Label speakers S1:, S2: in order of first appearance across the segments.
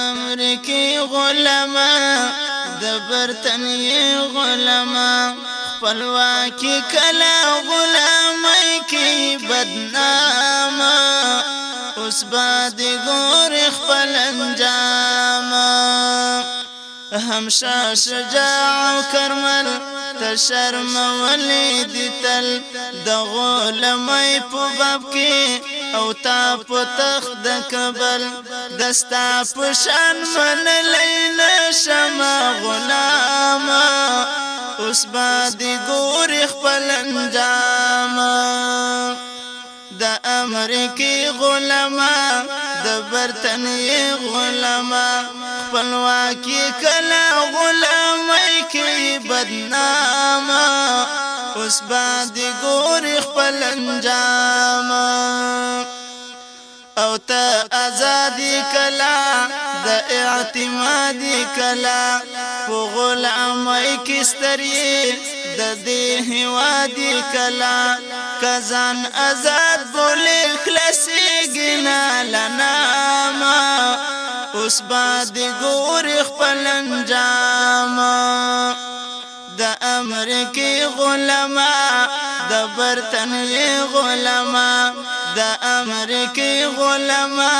S1: امریکي غلما د برتنی غلما خپلواکي کلا غلامای کی بدنام اوس باندې ګور خپل انجام همشا شجاع کرمل ته شرم ولې دتل د غلمای په باب کې او تا په تخت د کبل دستا په شان من لیل شما غلام اوس باندې ګور خپل انجام د امریکای غلاما د برتنی غلاما خپلواکي کلا غلامای کې بدنامه اوس باندې ګور خپل انجام ته ازادي کلا د اعتمادي کلا په غلامای کستری د دې هوادي کلا کزان آزاد بولې خلاصي ګنا لنا ما اوس باندې ګور خپل انجام د امریکای غلما د برتن غلام د امریکای غلاما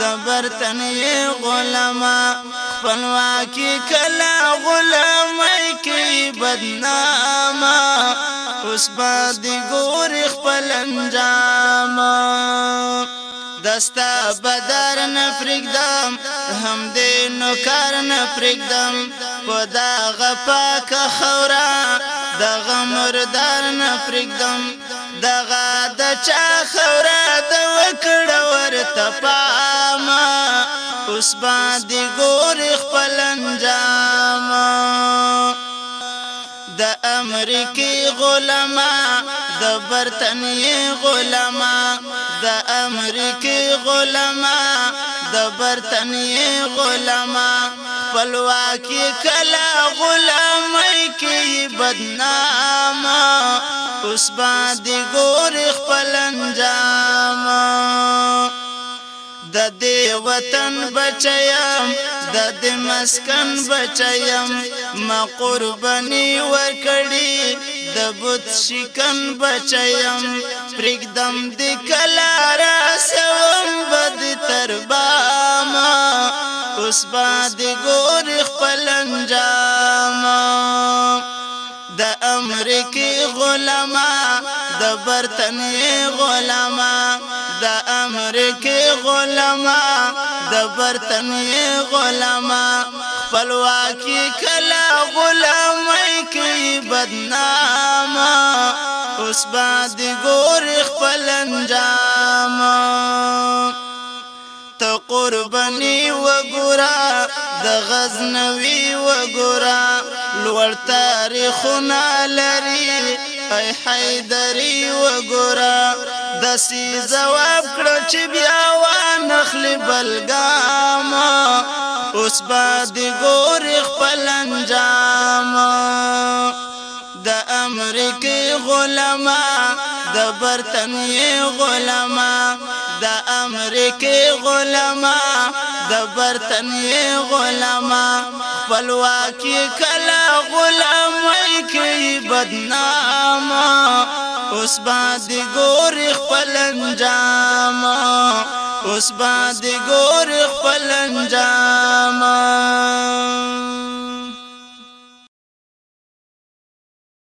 S1: د برتنی غلاما خپلواکي کلا غلامای کی بدنامه اوس باندې ګور خپل انجام دستا بدر نه پرېږدم هم دې نو کار نه پرېږدم په دا غپاک خورا د غمردار نه پرېږدم دغه د چا خورا تپام اوس باندې ګور خپل انجام د امریکای غلما د برتنی غلما د امریکای غلما د برتنی غلما خپلواکي کلا غلامای کی بدنام اوس باندې ګور خپل انجام د دې وطن بچیم د دې مسکن بچیم ما قرباني وکړي د بوت شکن بچیم پرګدم دې کلارا سوم بد تربا ما اوس باندې ګور خپل انجام د امریکای غلاما د برتنی غلاما د امریکای غلاما د برتنوي غلاما خپلواکي کلا غلامای کوي بدنام اوس باندې ګور خپل انجام ته قرباني وګرا د غزنوي وګرا لوړ تاریخونه لري اي حیدری وګرا دسی جواب کړ چې بیا و نخل بلګام اوس باد ګور خپل انجام د امریکای غلما د برتنی غلما د امریکای غلما د برتنی غلما خپلواکي کلا غلامای کی بدنامه اوس باندې ګور خپل انجام اوس باندې ګور خپل انجام